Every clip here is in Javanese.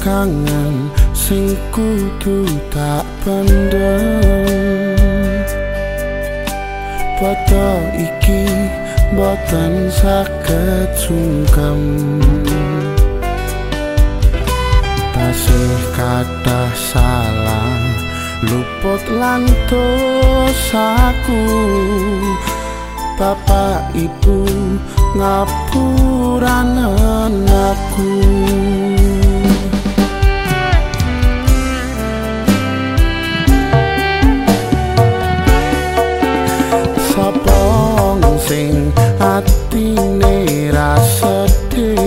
kangen sing kudu tak pendem foto iki boten saged sungkem. Tasih kathah salah luput lan dosaku. Bapak Ibu ngapuranen aku atine ra sedih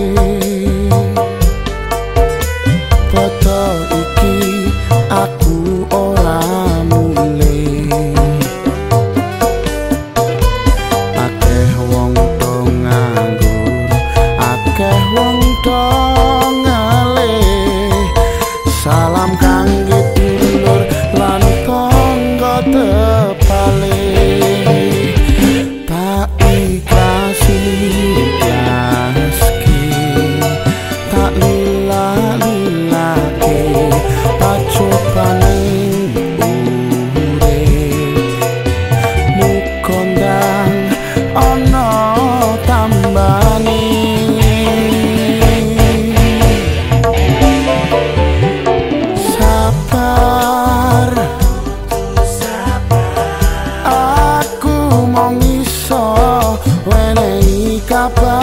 kabar?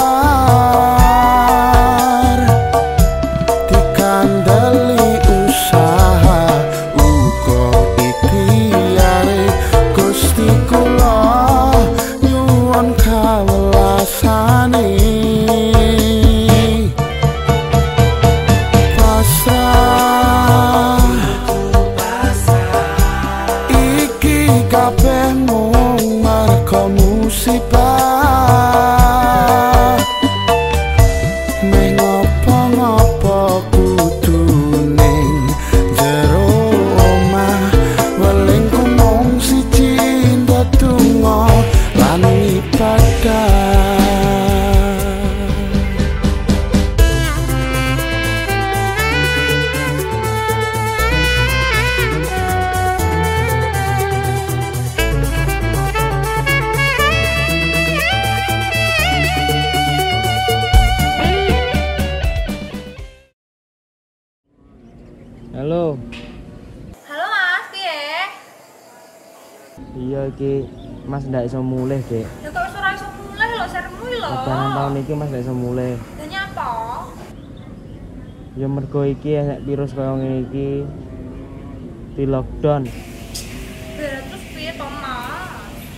Dikandeli usaha uga ikhtiare Gusti kula nyuwun kawelasane kabeh mung marga musibah Halo, Halo Mas, piye? iya iki Mas ndak iso mulih, Dek. Ya kok wis ora iso mulai lho, seremu lho. Lebaran tahun iki Mas ndak iso mulih. Lah nyapa? Ya mergo iki nek virus kaya ngene iki di lockdown. Terus piye to, Mas?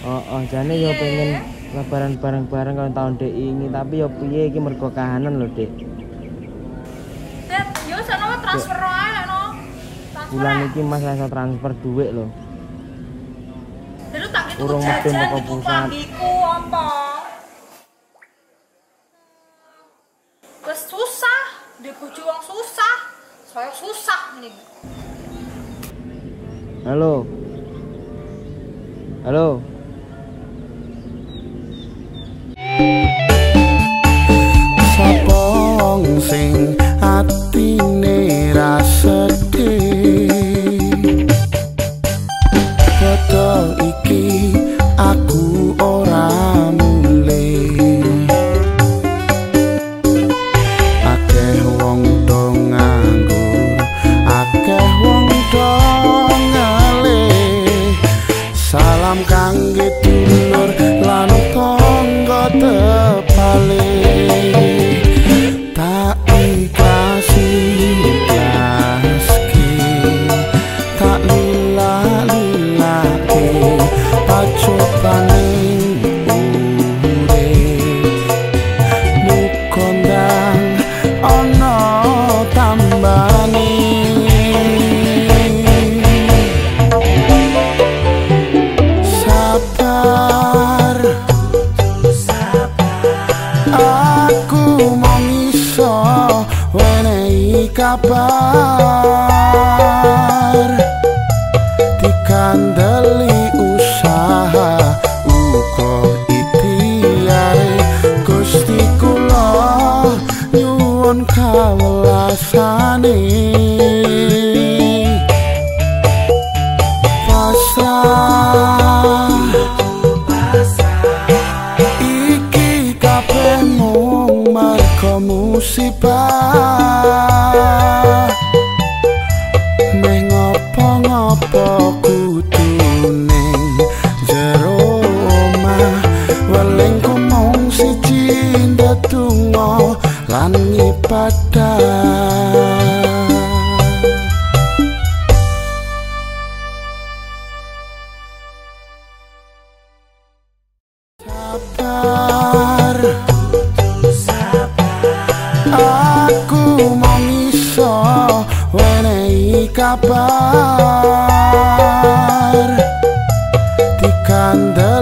Oh, oh jane ya Piye? pengen lebaran bareng-bareng kaya tahun dek ini, tapi ya piye iki mergo kahanan lho. Dek, bulan ini Mas saya transfer duit loh, Terus tak itu Urung mesti mau pusat. susah, dibujuk wong susah. Saya susah nih. Halo. Halo. I'm gonna get kabar? Dikandeli usaha uga ikhtiare Gusti kula nyuwun marga musibah kudu ning jero omah welingku mung siji ndedonga lan ibadah sabar. Aku mong iso wenehi kabar dikandeli usaha